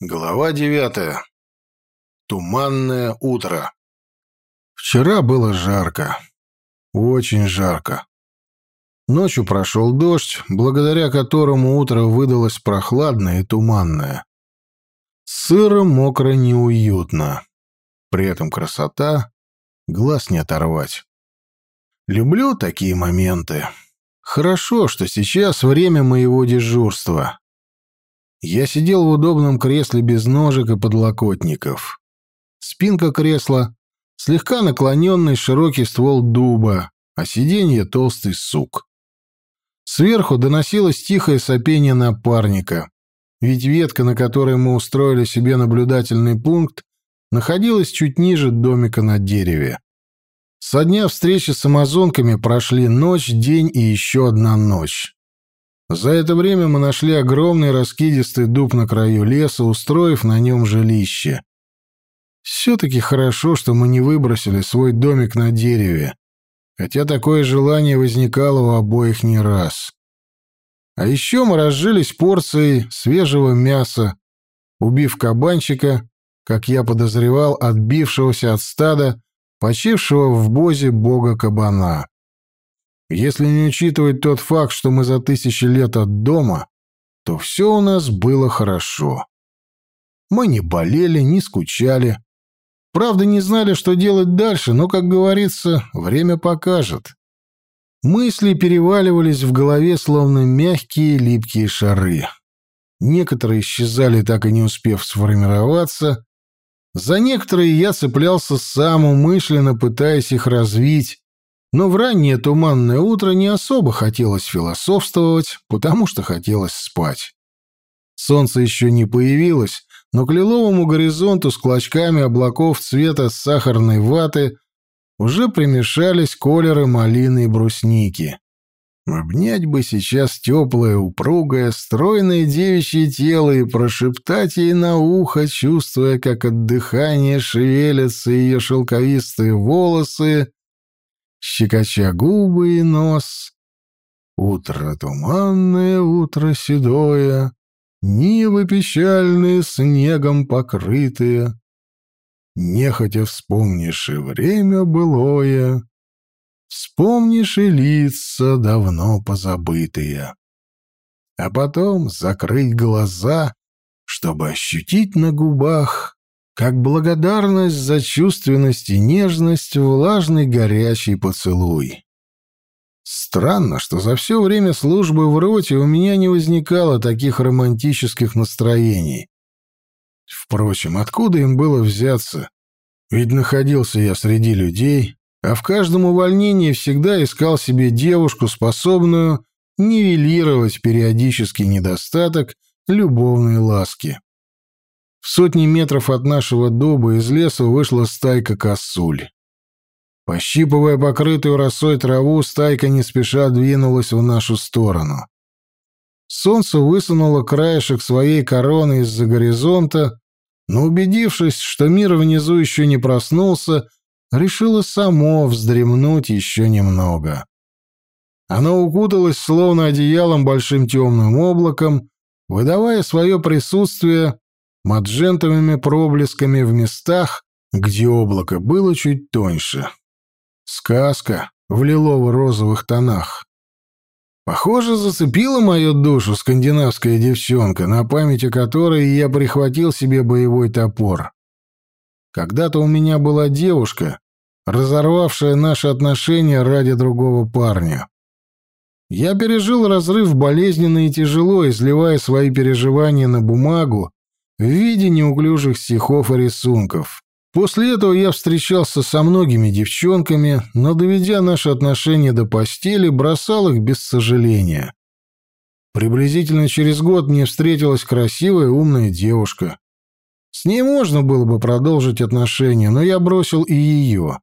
Глава девятая. Туманное утро. Вчера было жарко. Очень жарко. Ночью прошел дождь, благодаря которому утро выдалось прохладное и туманное. Сыро, мокро, неуютно. При этом красота, глаз не оторвать. Люблю такие моменты. Хорошо, что сейчас время моего дежурства. Я сидел в удобном кресле без ножек и подлокотников. Спинка кресла, слегка наклоненный широкий ствол дуба, а сиденье — толстый сук. Сверху доносилось тихое сопение напарника, ведь ветка, на которой мы устроили себе наблюдательный пункт, находилась чуть ниже домика на дереве. Со дня встречи с амазонками прошли ночь, день и еще одна ночь. За это время мы нашли огромный раскидистый дуб на краю леса, устроив на нем жилище. Все-таки хорошо, что мы не выбросили свой домик на дереве, хотя такое желание возникало у обоих не раз. А еще мы разжились порцией свежего мяса, убив кабанчика, как я подозревал, отбившегося от стада, почившего в бозе бога кабана. Если не учитывать тот факт, что мы за тысячи лет от дома, то все у нас было хорошо. Мы не болели, не скучали. Правда, не знали, что делать дальше, но, как говорится, время покажет. Мысли переваливались в голове, словно мягкие липкие шары. Некоторые исчезали, так и не успев сформироваться. За некоторые я цеплялся сам, умышленно пытаясь их развить, но в раннее туманное утро не особо хотелось философствовать, потому что хотелось спать. Солнце еще не появилось, но к лиловому горизонту с клочками облаков цвета сахарной ваты уже примешались колеры малины и брусники. Обнять бы сейчас теплое, упругое, стройное девичье тело и прошептать ей на ухо, чувствуя, как от дыхания шевелятся ее шелковистые волосы, щекоча губы и нос. Утро туманное, утро седое, Нивы печальные, снегом покрытые. Нехотя вспомнишь и время былое, Вспомнишь и лица, давно позабытые. А потом закрыть глаза, чтобы ощутить на губах как благодарность за чувственность и нежность влажный горячий поцелуй. Странно, что за все время службы в роте у меня не возникало таких романтических настроений. Впрочем, откуда им было взяться? Ведь находился я среди людей, а в каждом увольнении всегда искал себе девушку, способную нивелировать периодический недостаток любовной ласки. В сотни метров от нашего дуба из леса вышла стайка косуль. Пощипывая покрытую росой траву, стайка не спеша двинулась в нашу сторону. Солнце высунуло краешек своей короны из-за горизонта, но, убедившись, что мир внизу еще не проснулся, решило само вздремнуть еще немного. Оно укуталось словно одеялом большим темным облаком, выдавая свое присутствие маджентовыми проблесками в местах, где облако было чуть тоньше. Сказка в лилово-розовых тонах. Похоже, зацепила мою душу скандинавская девчонка, на память о которой я прихватил себе боевой топор. Когда-то у меня была девушка, разорвавшая наши отношения ради другого парня. Я пережил разрыв болезненно и тяжело, изливая свои переживания на бумагу в виде неуклюжих стихов и рисунков. После этого я встречался со многими девчонками, но, доведя наши отношения до постели, бросал их без сожаления. Приблизительно через год мне встретилась красивая умная девушка. С ней можно было бы продолжить отношения, но я бросил и ее.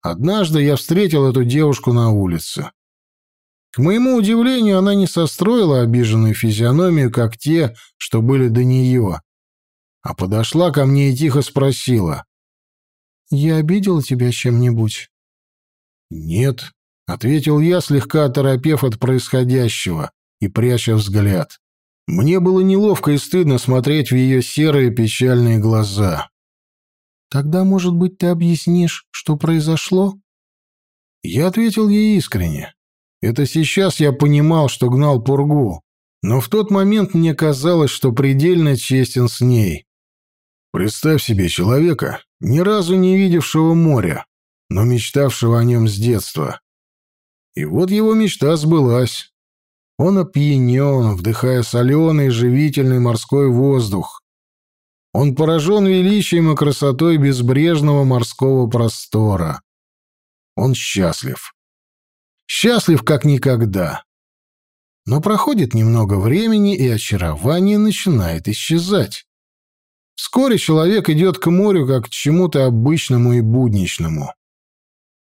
Однажды я встретил эту девушку на улице. К моему удивлению, она не состроила обиженную физиономию, как те, что были до нее, а подошла ко мне и тихо спросила. «Я обидел тебя чем-нибудь?» «Нет», — ответил я, слегка оторопев от происходящего и пряча взгляд. Мне было неловко и стыдно смотреть в ее серые печальные глаза. «Тогда, может быть, ты объяснишь, что произошло?» Я ответил ей искренне. Это сейчас я понимал, что гнал пургу, но в тот момент мне казалось, что предельно честен с ней. Представь себе человека, ни разу не видевшего моря, но мечтавшего о нем с детства. И вот его мечта сбылась. Он опьянен, вдыхая соленый, живительный морской воздух. Он поражен величием и красотой безбрежного морского простора. Он счастлив. Счастлив как никогда. Но проходит немного времени, и очарование начинает исчезать. Вскоре человек идет к морю как к чему-то обычному и будничному.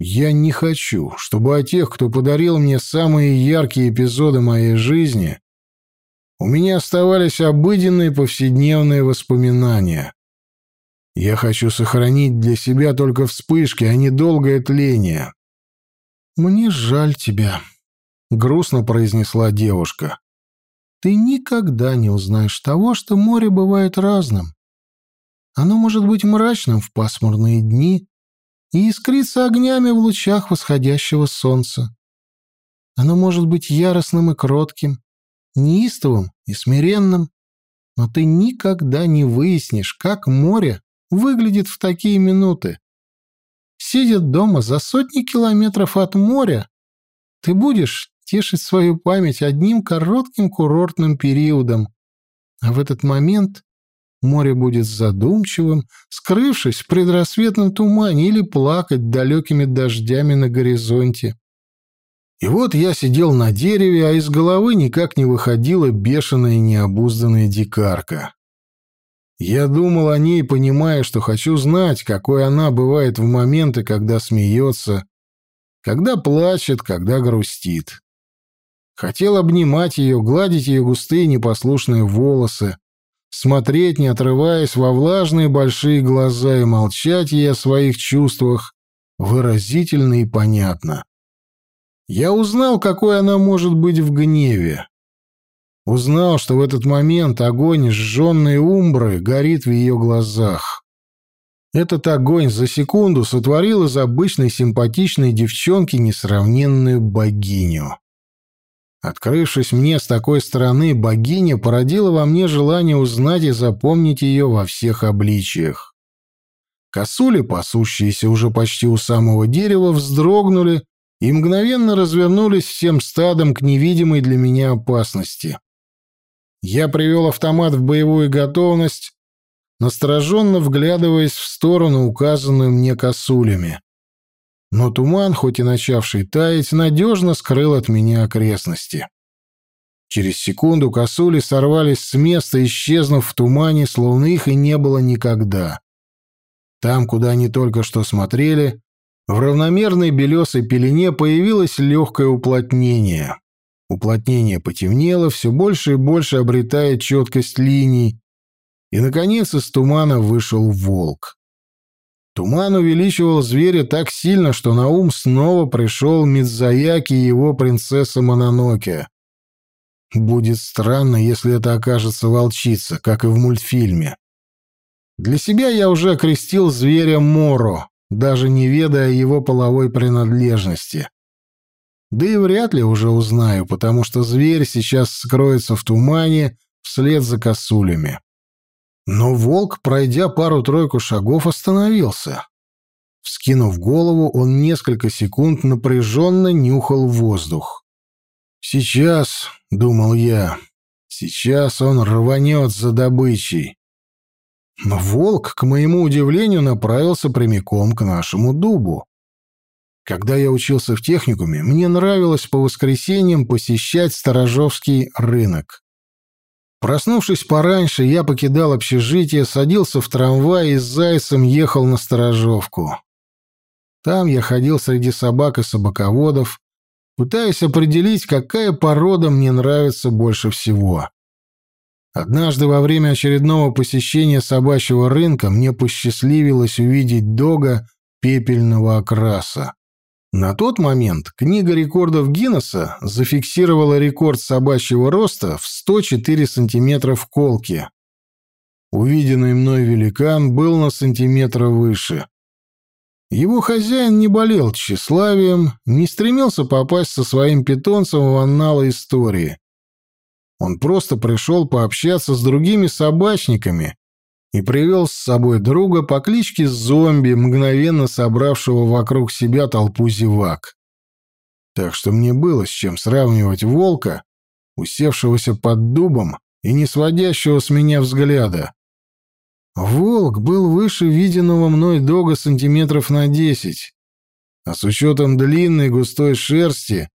Я не хочу, чтобы о тех, кто подарил мне самые яркие эпизоды моей жизни, у меня оставались обыденные повседневные воспоминания. Я хочу сохранить для себя только вспышки, а не долгое тление. «Мне жаль тебя», — грустно произнесла девушка. «Ты никогда не узнаешь того, что море бывает разным. Оно может быть мрачным в пасмурные дни и искриться огнями в лучах восходящего солнца. Оно может быть яростным и кротким, неистовым и смиренным, но ты никогда не выяснишь, как море выглядит в такие минуты. Сидя дома за сотни километров от моря, ты будешь тешить свою память одним коротким курортным периодом, а в этот момент море будет задумчивым, скрывшись в предрассветном тумане или плакать далекими дождями на горизонте. И вот я сидел на дереве, а из головы никак не выходила бешеная необузданная дикарка. Я думал о ней, понимая, что хочу знать, какой она бывает в моменты, когда смеется, когда плачет, когда грустит. Хотел обнимать ее, гладить ее густые непослушные волосы, смотреть, не отрываясь во влажные большие глаза и молчать ей о своих чувствах выразительно и понятно. Я узнал, какой она может быть в гневе. Узнал, что в этот момент огонь сжженной умбры горит в ее глазах. Этот огонь за секунду сотворил из обычной симпатичной девчонки несравненную богиню. Открывшись мне с такой стороны, богиня породила во мне желание узнать и запомнить ее во всех обличиях. Косули, пасущиеся уже почти у самого дерева, вздрогнули и мгновенно развернулись всем стадом к невидимой для меня опасности. Я привел автомат в боевую готовность, настороженно вглядываясь в сторону, указанную мне косулями. Но туман, хоть и начавший таять, надежно скрыл от меня окрестности. Через секунду косули сорвались с места, исчезнув в тумане, словно их и не было никогда. Там, куда они только что смотрели, в равномерной белесой пелене появилось легкое уплотнение. Уплотнение потемнело, все больше и больше обретая четкость линий, и, наконец, из тумана вышел волк. Туман увеличивал зверя так сильно, что на ум снова пришел Мидзаяки и его принцесса Мононоке. Будет странно, если это окажется волчица, как и в мультфильме. Для себя я уже окрестил зверя Моро, даже не ведая его половой принадлежности. Да и вряд ли уже узнаю, потому что зверь сейчас скроется в тумане вслед за косулями. Но волк, пройдя пару-тройку шагов, остановился. Вскинув голову, он несколько секунд напряженно нюхал воздух. «Сейчас», — думал я, — «сейчас он рванет за добычей». Но волк, к моему удивлению, направился прямиком к нашему дубу. Когда я учился в техникуме, мне нравилось по воскресеньям посещать Сторожовский рынок. Проснувшись пораньше, я покидал общежитие, садился в трамвай и с зайцем ехал на Сторожовку. Там я ходил среди собак и собаководов, пытаясь определить, какая порода мне нравится больше всего. Однажды во время очередного посещения собачьего рынка мне посчастливилось увидеть дога пепельного окраса. На тот момент книга рекордов Гиннесса зафиксировала рекорд собачьего роста в 104 сантиметра в колке. Увиденный мной великан был на сантиметр выше. Его хозяин не болел тщеславием, не стремился попасть со своим питомцем в анналы истории. Он просто пришел пообщаться с другими собачниками и привел с собой друга по кличке Зомби, мгновенно собравшего вокруг себя толпу зевак. Так что мне было с чем сравнивать волка, усевшегося под дубом и не сводящего с меня взгляда. Волк был выше виденного мной дога сантиметров на десять, а с учетом длинной густой шерсти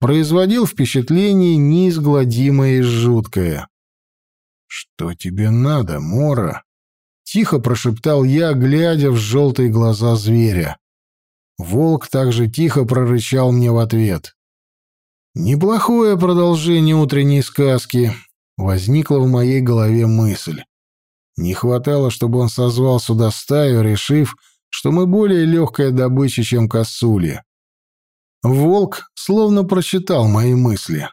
производил впечатление неизгладимое и жуткое. «Что тебе надо, Мора?» — тихо прошептал я, глядя в желтые глаза зверя. Волк также тихо прорычал мне в ответ. «Неплохое продолжение утренней сказки», — возникла в моей голове мысль. Не хватало, чтобы он созвал сюда стаю, решив, что мы более легкая добыча, чем косули. Волк словно прочитал мои мысли.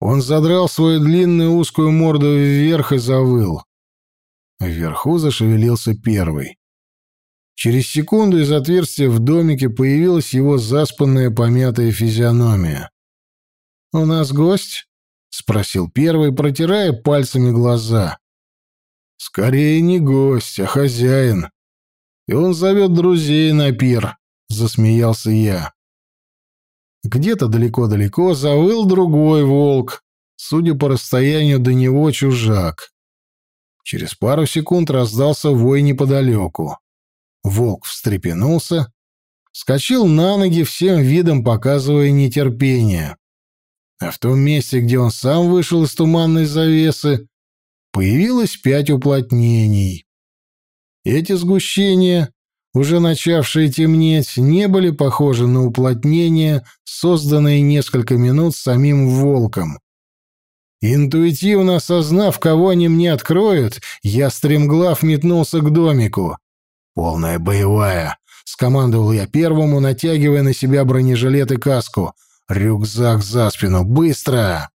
Он задрал свою длинную узкую морду вверх и завыл. Вверху зашевелился первый. Через секунду из отверстия в домике появилась его заспанная помятая физиономия. «У нас гость?» — спросил первый, протирая пальцами глаза. «Скорее не гость, а хозяин. И он зовет друзей на пир», — засмеялся я. Где-то далеко-далеко завыл другой волк, судя по расстоянию до него чужак. Через пару секунд раздался вой неподалеку. Волк встрепенулся, вскочил на ноги, всем видом показывая нетерпение. А в том месте, где он сам вышел из туманной завесы, появилось пять уплотнений. Эти сгущения уже начавшие темнеть, не были похожи на уплотнения, созданные несколько минут самим волком. Интуитивно осознав, кого они мне откроют, я стремглав метнулся к домику. «Полная боевая!» — скомандовал я первому, натягивая на себя бронежилет и каску. «Рюкзак за спину! Быстро!»